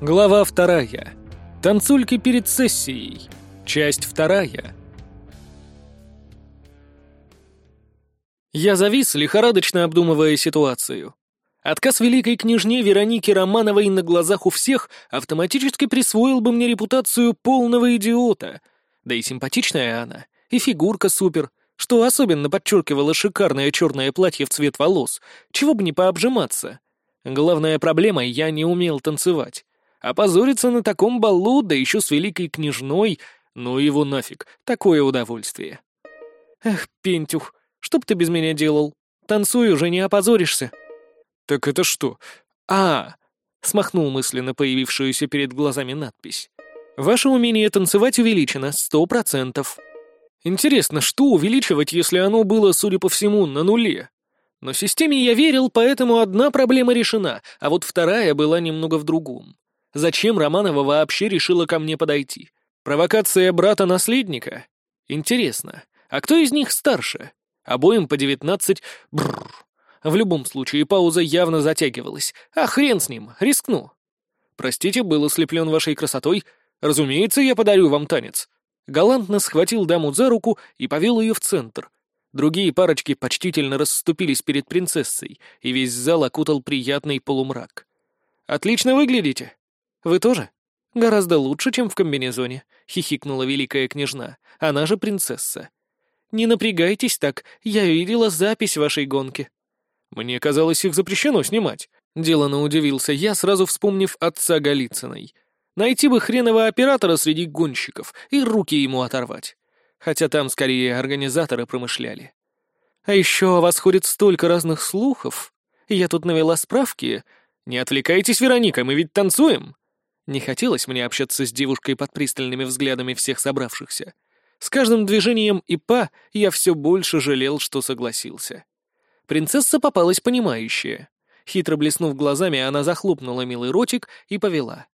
Глава вторая. Танцульки перед сессией. Часть вторая. Я завис, лихорадочно обдумывая ситуацию. Отказ великой княжне Вероники Романовой на глазах у всех автоматически присвоил бы мне репутацию полного идиота. Да и симпатичная она, и фигурка супер, что особенно подчеркивало шикарное черное платье в цвет волос, чего бы не пообжиматься. Главная проблема — я не умел танцевать. Опозориться на таком балу, да еще с великой княжной, ну его нафиг, такое удовольствие. Эх, Пентюх, что б ты без меня делал? Танцуй уже, не опозоришься. Так это что? А, смахнул мысленно появившуюся перед глазами надпись. Ваше умение танцевать увеличено сто процентов. Интересно, что увеличивать, если оно было, судя по всему, на нуле? Но системе я верил, поэтому одна проблема решена, а вот вторая была немного в другом. Зачем Романова вообще решила ко мне подойти? Провокация брата-наследника? Интересно, а кто из них старше? Обоим по девятнадцать... Бррр. В любом случае, пауза явно затягивалась. А хрен с ним, рискну. Простите, был ослеплен вашей красотой. Разумеется, я подарю вам танец. Галантно схватил даму за руку и повел ее в центр. Другие парочки почтительно расступились перед принцессой, и весь зал окутал приятный полумрак. «Отлично выглядите!» «Вы тоже?» «Гораздо лучше, чем в комбинезоне», — хихикнула великая княжна. «Она же принцесса». «Не напрягайтесь так, я видела запись вашей гонки». «Мне казалось, их запрещено снимать», — делано удивился я, сразу вспомнив отца Голицыной. «Найти бы хренового оператора среди гонщиков и руки ему оторвать. Хотя там скорее организаторы промышляли». «А еще о вас ходит столько разных слухов. Я тут навела справки. Не отвлекайтесь, Вероника, мы ведь танцуем!» Не хотелось мне общаться с девушкой под пристальными взглядами всех собравшихся. С каждым движением ИПА я все больше жалел, что согласился. Принцесса попалась понимающая. Хитро блеснув глазами, она захлопнула милый ротик и повела.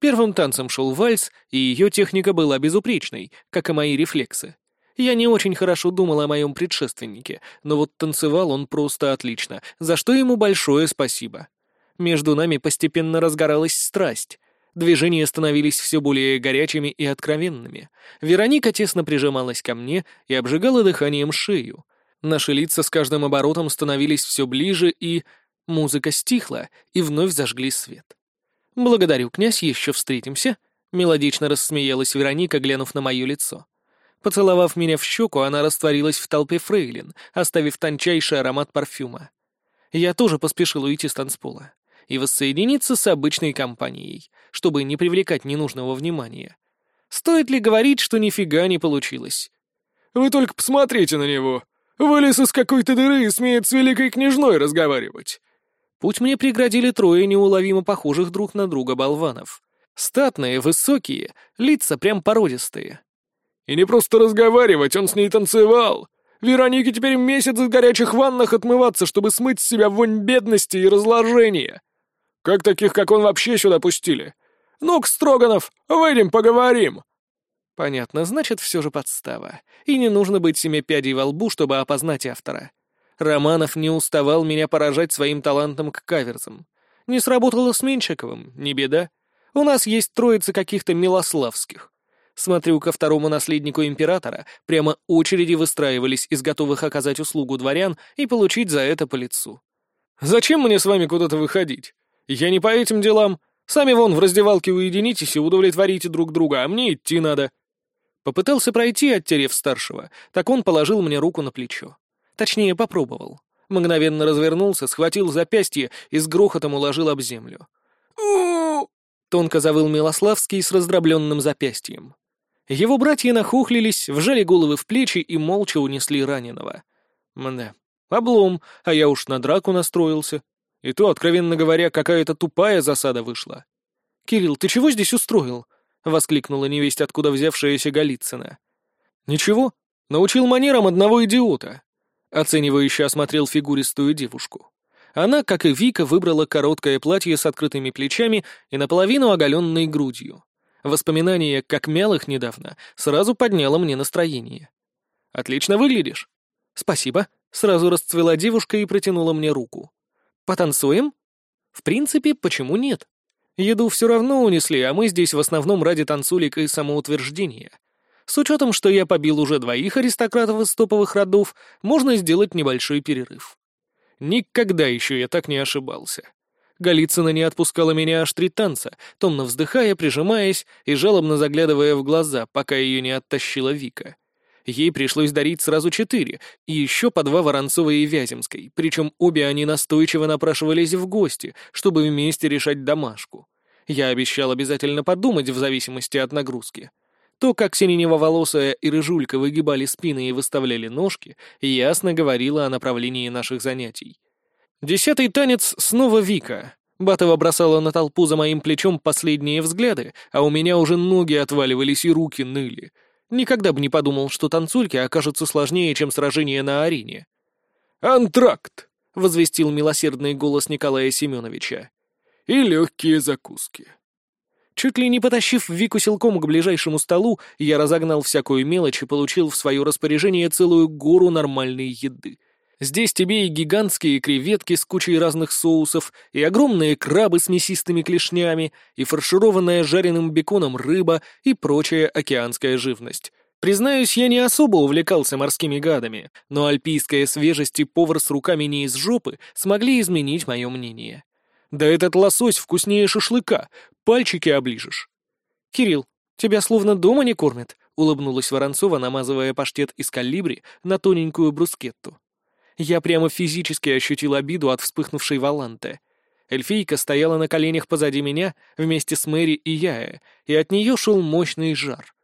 Первым танцем шел вальс, и ее техника была безупречной, как и мои рефлексы. Я не очень хорошо думал о моем предшественнике, но вот танцевал он просто отлично, за что ему большое спасибо. Между нами постепенно разгоралась страсть. Движения становились все более горячими и откровенными. Вероника тесно прижималась ко мне и обжигала дыханием шею. Наши лица с каждым оборотом становились все ближе, и... Музыка стихла, и вновь зажгли свет. «Благодарю, князь, еще встретимся», — мелодично рассмеялась Вероника, глянув на мое лицо. Поцеловав меня в щеку, она растворилась в толпе фрейлин, оставив тончайший аромат парфюма. Я тоже поспешил уйти с танцпола и воссоединиться с обычной компанией, чтобы не привлекать ненужного внимания. Стоит ли говорить, что нифига не получилось? «Вы только посмотрите на него! Вылез из какой-то дыры и смеет с великой княжной разговаривать!» Путь мне преградили трое неуловимо похожих друг на друга болванов. Статные, высокие, лица прям породистые. «И не просто разговаривать, он с ней танцевал!» Веронике теперь месяц в горячих ваннах отмываться, чтобы смыть с себя вонь бедности и разложения. Как таких, как он, вообще сюда пустили? Ну-ка, Строганов, выйдем, поговорим!» Понятно, значит, все же подстава. И не нужно быть семи пядей во лбу, чтобы опознать автора. Романов не уставал меня поражать своим талантом к каверзам. Не сработало с Меньшиковым, не беда. У нас есть троица каких-то милославских. Смотрю, ко второму наследнику императора прямо очереди выстраивались из готовых оказать услугу дворян и получить за это по лицу. «Зачем мне с вами куда-то выходить? «Я не по этим делам. Сами вон в раздевалке уединитесь и удовлетворите друг друга, а мне идти надо». Попытался пройти, оттерев старшего, так он положил мне руку на плечо. Точнее, попробовал. Мгновенно развернулся, схватил запястье и с грохотом уложил об землю. Тонко завыл Милославский с раздробленным запястьем. Его братья нахухлились, вжали головы в плечи и молча унесли раненого. Мда, облом, а я уж на драку настроился. И то, откровенно говоря, какая-то тупая засада вышла. «Кирилл, ты чего здесь устроил?» — воскликнула невесть, откуда взявшаяся Голицына. «Ничего, научил манерам одного идиота». Оценивающе осмотрел фигуристую девушку. Она, как и Вика, выбрала короткое платье с открытыми плечами и наполовину оголенной грудью. Воспоминание, как мял недавно, сразу подняло мне настроение. «Отлично выглядишь». «Спасибо», — сразу расцвела девушка и протянула мне руку. Потанцуем? В принципе, почему нет? Еду все равно унесли, а мы здесь в основном ради танцулик и самоутверждения. С учетом, что я побил уже двоих аристократов из топовых родов, можно сделать небольшой перерыв. Никогда еще я так не ошибался. Голицына не отпускала меня аж три танца, томно вздыхая, прижимаясь и жалобно заглядывая в глаза, пока ее не оттащила Вика. Ей пришлось дарить сразу четыре, и еще по два Воронцовой и Вяземской, причем обе они настойчиво напрашивались в гости, чтобы вместе решать домашку. Я обещал обязательно подумать в зависимости от нагрузки. То, как сиренево-волосая и рыжулька выгибали спины и выставляли ножки, ясно говорило о направлении наших занятий. Десятый танец снова Вика. Батова бросала на толпу за моим плечом последние взгляды, а у меня уже ноги отваливались и руки ныли. Никогда бы не подумал, что танцульки окажутся сложнее, чем сражение на арене. «Антракт!» — возвестил милосердный голос Николая Семеновича. «И легкие закуски». Чуть ли не потащив Вику силком к ближайшему столу, я разогнал всякую мелочь и получил в свое распоряжение целую гору нормальной еды — Здесь тебе и гигантские креветки с кучей разных соусов, и огромные крабы с мясистыми клешнями, и фаршированная жареным беконом рыба, и прочая океанская живность. Признаюсь, я не особо увлекался морскими гадами, но альпийская свежесть и повар с руками не из жопы смогли изменить мое мнение. Да этот лосось вкуснее шашлыка, пальчики оближешь. «Кирилл, тебя словно дома не кормят», — улыбнулась Воронцова, намазывая паштет из калибри на тоненькую брускетту. Я прямо физически ощутил обиду от вспыхнувшей Валанте. Эльфийка стояла на коленях позади меня вместе с Мэри и Яя, и от нее шел мощный жар.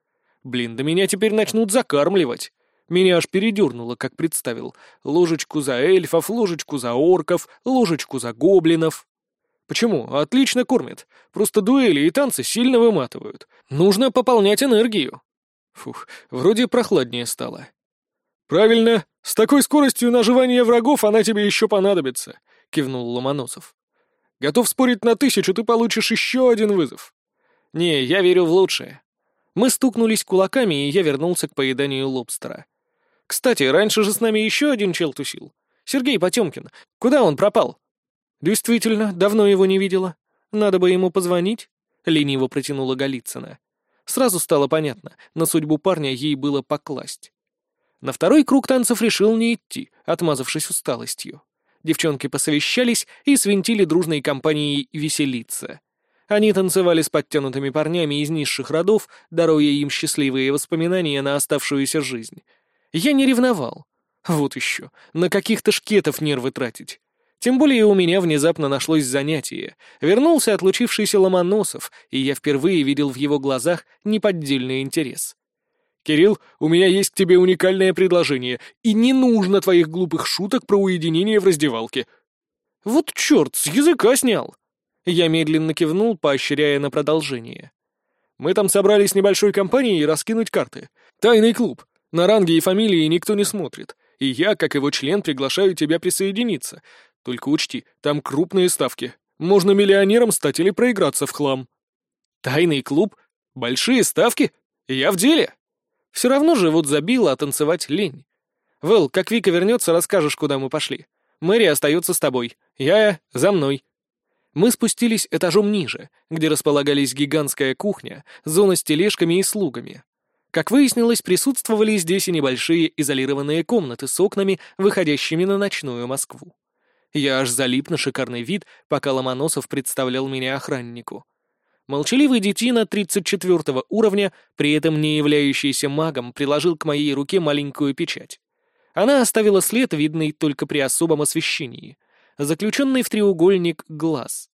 Блин, да меня теперь начнут закармливать. Меня аж передернуло, как представил. Ложечку за эльфов, ложечку за орков, ложечку за гоблинов. Почему? Отлично кормят. Просто дуэли и танцы сильно выматывают. Нужно пополнять энергию. Фух, вроде прохладнее стало. «Правильно. С такой скоростью наживания врагов она тебе еще понадобится», — кивнул Ломоносов. «Готов спорить на тысячу, ты получишь еще один вызов». «Не, я верю в лучшее». Мы стукнулись кулаками, и я вернулся к поеданию лобстера. «Кстати, раньше же с нами еще один чел тусил. Сергей Потемкин. Куда он пропал?» «Действительно, давно его не видела. Надо бы ему позвонить», — лениво протянула Голицына. Сразу стало понятно, на судьбу парня ей было покласть. На второй круг танцев решил не идти, отмазавшись усталостью. Девчонки посовещались и свинтили дружной компанией веселиться. Они танцевали с подтянутыми парнями из низших родов, даруя им счастливые воспоминания на оставшуюся жизнь. Я не ревновал. Вот еще, на каких-то шкетов нервы тратить. Тем более у меня внезапно нашлось занятие. Вернулся отлучившийся Ломоносов, и я впервые видел в его глазах неподдельный интерес. «Кирилл, у меня есть к тебе уникальное предложение, и не нужно твоих глупых шуток про уединение в раздевалке». «Вот черт, с языка снял!» Я медленно кивнул, поощряя на продолжение. «Мы там собрались небольшой компанией раскинуть карты. Тайный клуб. На ранги и фамилии никто не смотрит. И я, как его член, приглашаю тебя присоединиться. Только учти, там крупные ставки. Можно миллионером стать или проиграться в хлам». «Тайный клуб? Большие ставки? Я в деле!» Все равно же вот забила, а танцевать лень. Вэл, как Вика вернется, расскажешь, куда мы пошли. Мэри остается с тобой. Я за мной. Мы спустились этажом ниже, где располагались гигантская кухня, зона с тележками и слугами. Как выяснилось, присутствовали здесь и небольшие изолированные комнаты с окнами, выходящими на ночную Москву. Я аж залип на шикарный вид, пока Ломоносов представлял меня охраннику. Молчаливый детина 34 уровня, при этом не являющийся магом, приложил к моей руке маленькую печать. Она оставила след, видный только при особом освещении. Заключенный в треугольник глаз.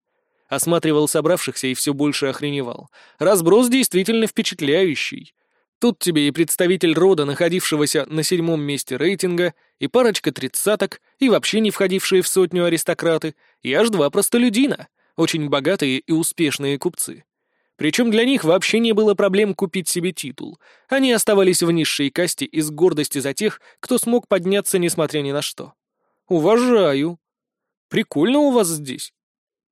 Осматривал собравшихся и все больше охреневал. Разброс действительно впечатляющий. Тут тебе и представитель рода, находившегося на седьмом месте рейтинга, и парочка тридцаток, и вообще не входившие в сотню аристократы, и аж два простолюдина — очень богатые и успешные купцы. Причем для них вообще не было проблем купить себе титул. Они оставались в низшей касте из гордости за тех, кто смог подняться несмотря ни на что. Уважаю. Прикольно у вас здесь.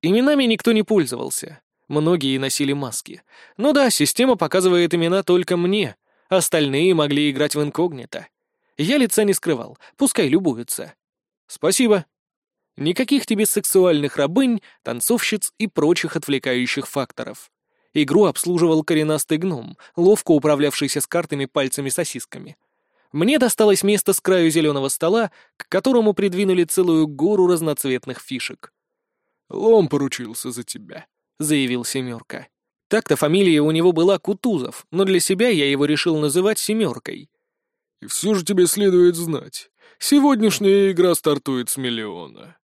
Именами никто не пользовался. Многие носили маски. Ну да, система показывает имена только мне. Остальные могли играть в инкогнито. Я лица не скрывал, пускай любуются. Спасибо. Никаких тебе сексуальных рабынь, танцовщиц и прочих отвлекающих факторов. Игру обслуживал коренастый гном, ловко управлявшийся с картами пальцами-сосисками. Мне досталось место с краю зеленого стола, к которому придвинули целую гору разноцветных фишек. «Лом поручился за тебя», — заявил Семерка. Так-то фамилия у него была Кутузов, но для себя я его решил называть Семеркой. «И все же тебе следует знать, сегодняшняя игра стартует с миллиона».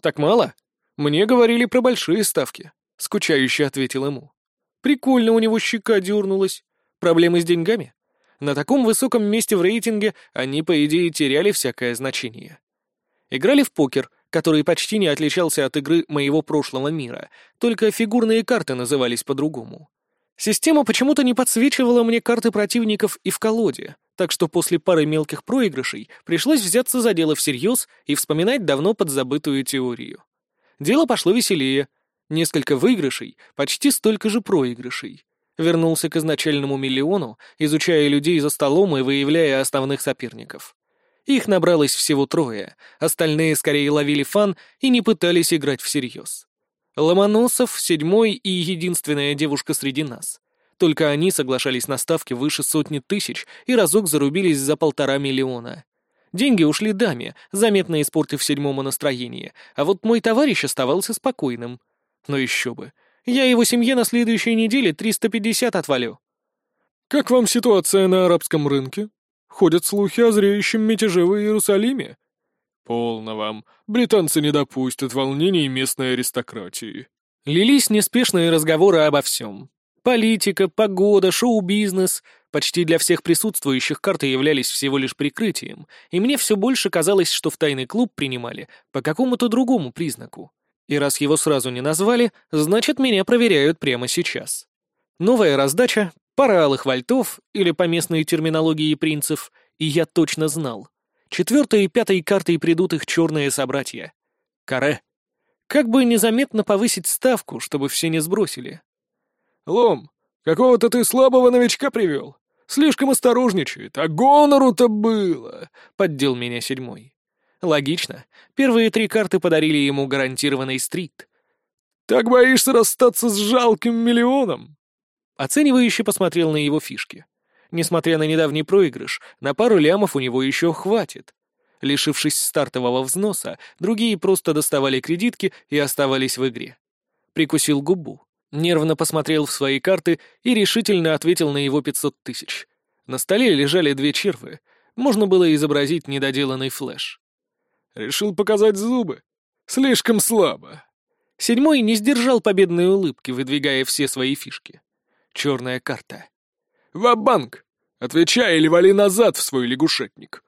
«Так мало? Мне говорили про большие ставки», — скучающе ответил ему. «Прикольно у него щека дернулась. Проблемы с деньгами? На таком высоком месте в рейтинге они, по идее, теряли всякое значение. Играли в покер, который почти не отличался от игры моего прошлого мира, только фигурные карты назывались по-другому. Система почему-то не подсвечивала мне карты противников и в колоде, так что после пары мелких проигрышей пришлось взяться за дело всерьез и вспоминать давно подзабытую теорию. Дело пошло веселее. Несколько выигрышей, почти столько же проигрышей. Вернулся к изначальному миллиону, изучая людей за столом и выявляя основных соперников. Их набралось всего трое, остальные скорее ловили фан и не пытались играть всерьез. Ломоносов, седьмой и единственная девушка среди нас. Только они соглашались на ставки выше сотни тысяч и разок зарубились за полтора миллиона. Деньги ушли даме, заметно испортив седьмому настроение, а вот мой товарищ оставался спокойным. Но еще бы, я его семье на следующей неделе 350 отвалю. «Как вам ситуация на арабском рынке? Ходят слухи о зреющем мятеже в Иерусалиме?» «Полно вам. Британцы не допустят волнений местной аристократии». Лились неспешные разговоры обо всем. Политика, погода, шоу-бизнес. Почти для всех присутствующих карты являлись всего лишь прикрытием, и мне все больше казалось, что в тайный клуб принимали по какому-то другому признаку. И раз его сразу не назвали, значит, меня проверяют прямо сейчас. Новая раздача, пара алых вольтов, или по местной терминологии принцев, и я точно знал. Четвертой и пятой картой придут их черные собратья. Каре. Как бы незаметно повысить ставку, чтобы все не сбросили. «Лом, какого-то ты слабого новичка привел. Слишком осторожничает, а гонору-то было!» — поддел меня седьмой. Логично. Первые три карты подарили ему гарантированный стрит. «Так боишься расстаться с жалким миллионом?» Оценивающе посмотрел на его фишки. Несмотря на недавний проигрыш, на пару лямов у него еще хватит. Лишившись стартового взноса, другие просто доставали кредитки и оставались в игре. Прикусил губу, нервно посмотрел в свои карты и решительно ответил на его 500 тысяч. На столе лежали две червы, можно было изобразить недоделанный флеш. Решил показать зубы. Слишком слабо. Седьмой не сдержал победной улыбки, выдвигая все свои фишки. Черная карта. «Ва-банк! Отвечай или вали назад в свой лягушетник!»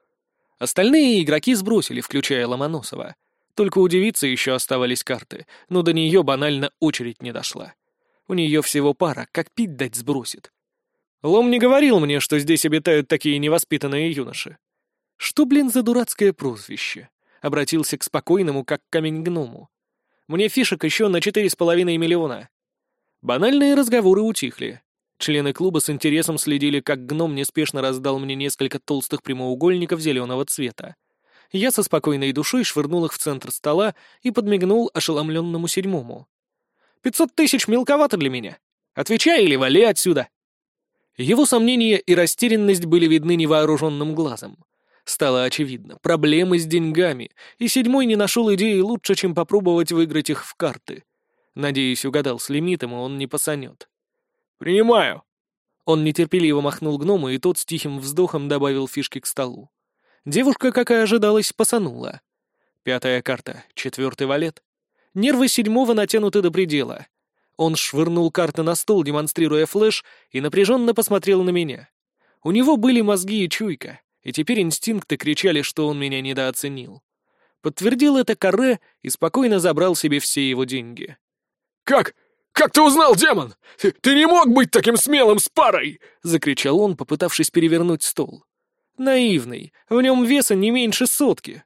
Остальные игроки сбросили, включая Ломоносова. Только удивиться еще оставались карты, но до нее банально очередь не дошла. У нее всего пара, как пить дать сбросит. Лом не говорил мне, что здесь обитают такие невоспитанные юноши. Что, блин, за дурацкое прозвище? обратился к спокойному, как камень гному. «Мне фишек еще на четыре с половиной миллиона». Банальные разговоры утихли. Члены клуба с интересом следили, как гном неспешно раздал мне несколько толстых прямоугольников зеленого цвета. Я со спокойной душой швырнул их в центр стола и подмигнул ошеломленному седьмому. «Пятьсот тысяч мелковато для меня. Отвечай или вали отсюда!» Его сомнения и растерянность были видны невооруженным глазом. Стало очевидно, проблемы с деньгами, и седьмой не нашел идеи лучше, чем попробовать выиграть их в карты. Надеюсь, угадал с лимитом, и он не посанет. «Принимаю!» Он нетерпеливо махнул гному, и тот с тихим вздохом добавил фишки к столу. Девушка, как и ожидалось, посанула. Пятая карта, четвертый валет. Нервы седьмого натянуты до предела. Он швырнул карты на стол, демонстрируя флеш, и напряженно посмотрел на меня. У него были мозги и чуйка и теперь инстинкты кричали, что он меня недооценил. Подтвердил это Каре и спокойно забрал себе все его деньги. «Как? Как ты узнал, демон? Ты, не мог быть таким смелым с парой!» — закричал он, попытавшись перевернуть стол. «Наивный. В нем веса не меньше сотки».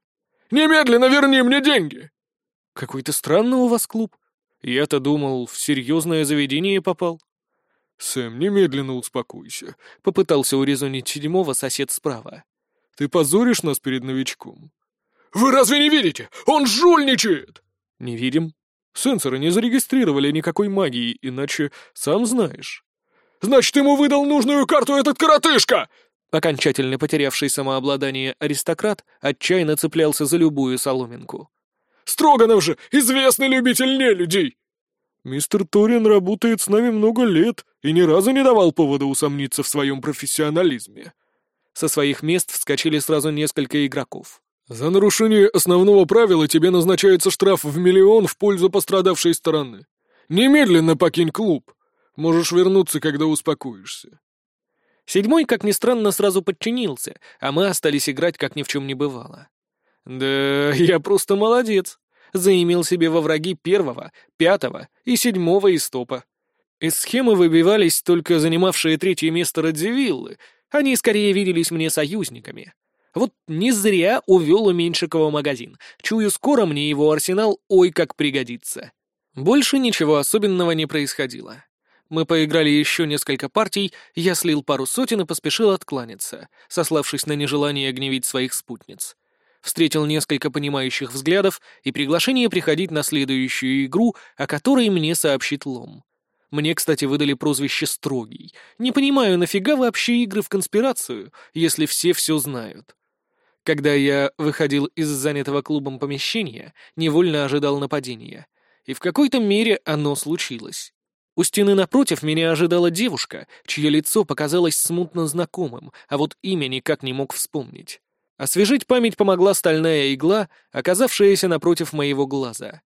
«Немедленно верни мне деньги!» «Какой-то странный у вас клуб. Я-то думал, в серьезное заведение попал». «Сэм, немедленно успокойся», — попытался урезонить седьмого сосед справа. «Ты позоришь нас перед новичком». «Вы разве не видите? Он жульничает!» «Не видим. Сенсоры не зарегистрировали никакой магии, иначе сам знаешь». «Значит, ему выдал нужную карту этот коротышка!» Окончательно потерявший самообладание аристократ отчаянно цеплялся за любую соломинку. «Строганов же известный любитель нелюдей!» «Мистер Торин работает с нами много лет и ни разу не давал повода усомниться в своем профессионализме». Со своих мест вскочили сразу несколько игроков. «За нарушение основного правила тебе назначается штраф в миллион в пользу пострадавшей стороны. Немедленно покинь клуб. Можешь вернуться, когда успокоишься». Седьмой, как ни странно, сразу подчинился, а мы остались играть, как ни в чем не бывало. Да, я просто молодец. Заимел себе во враги первого, пятого и седьмого истопа. Из схемы выбивались только занимавшие третье место Радзивиллы. Они скорее виделись мне союзниками. Вот не зря увел у Меньшикова магазин. Чую, скоро мне его арсенал ой как пригодится. Больше ничего особенного не происходило. Мы поиграли еще несколько партий, я слил пару сотен и поспешил откланяться, сославшись на нежелание гневить своих спутниц. Встретил несколько понимающих взглядов и приглашение приходить на следующую игру, о которой мне сообщит Лом. Мне, кстати, выдали прозвище «Строгий». Не понимаю, нафига вообще игры в конспирацию, если все все знают. Когда я выходил из занятого клубом помещения, невольно ожидал нападения. И в какой-то мере оно случилось. У стены напротив меня ожидала девушка, чье лицо показалось смутно знакомым, а вот имя никак не мог вспомнить. Освежить память помогла стальная игла, оказавшаяся напротив моего глаза.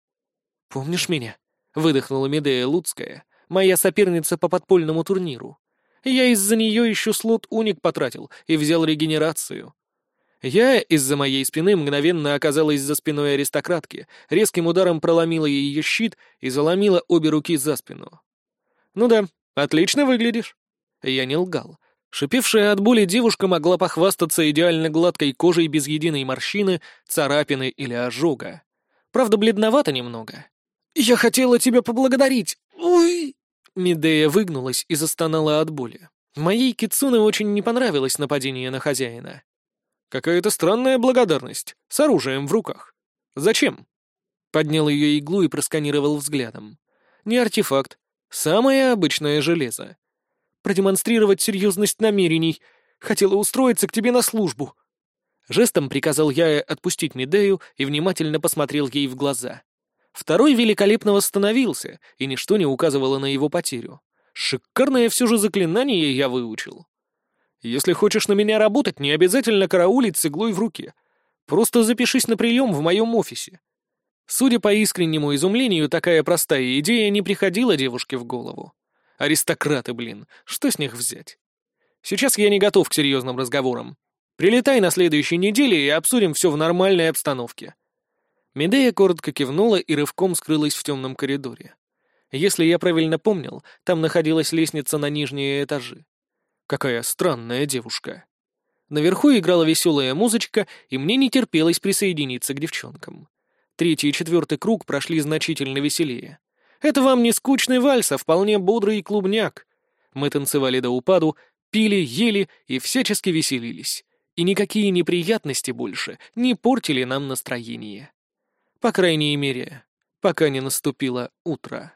«Помнишь меня?» — выдохнула Медея Луцкая, моя соперница по подпольному турниру. Я из-за нее еще слот уник потратил и взял регенерацию. Я из-за моей спины мгновенно оказалась за спиной аристократки, резким ударом проломила ее щит и заломила обе руки за спину. «Ну да, отлично выглядишь». Я не лгал. Шипевшая от боли девушка могла похвастаться идеально гладкой кожей без единой морщины, царапины или ожога. Правда, бледновато немного. «Я хотела тебя поблагодарить! Ой!» Медея выгнулась и застонала от боли. Моей Кицуне очень не понравилось нападение на хозяина. «Какая-то странная благодарность, с оружием в руках. Зачем?» Поднял ее иглу и просканировал взглядом. «Не артефакт, Самое обычное железо. Продемонстрировать серьезность намерений. Хотела устроиться к тебе на службу. Жестом приказал я отпустить Медею и внимательно посмотрел ей в глаза. Второй великолепно восстановился, и ничто не указывало на его потерю. Шикарное все же заклинание я выучил. Если хочешь на меня работать, не обязательно караулить с иглой в руке. Просто запишись на прием в моем офисе. Судя по искреннему изумлению, такая простая идея не приходила девушке в голову. Аристократы, блин, что с них взять? Сейчас я не готов к серьезным разговорам. Прилетай на следующей неделе и обсудим все в нормальной обстановке. Медея коротко кивнула и рывком скрылась в темном коридоре. Если я правильно помнил, там находилась лестница на нижние этажи. Какая странная девушка. Наверху играла веселая музычка, и мне не терпелось присоединиться к девчонкам. Третий и четвертый круг прошли значительно веселее. Это вам не скучный вальс, а вполне бодрый клубняк. Мы танцевали до упаду, пили, ели и всячески веселились. И никакие неприятности больше не портили нам настроение. По крайней мере, пока не наступило утро.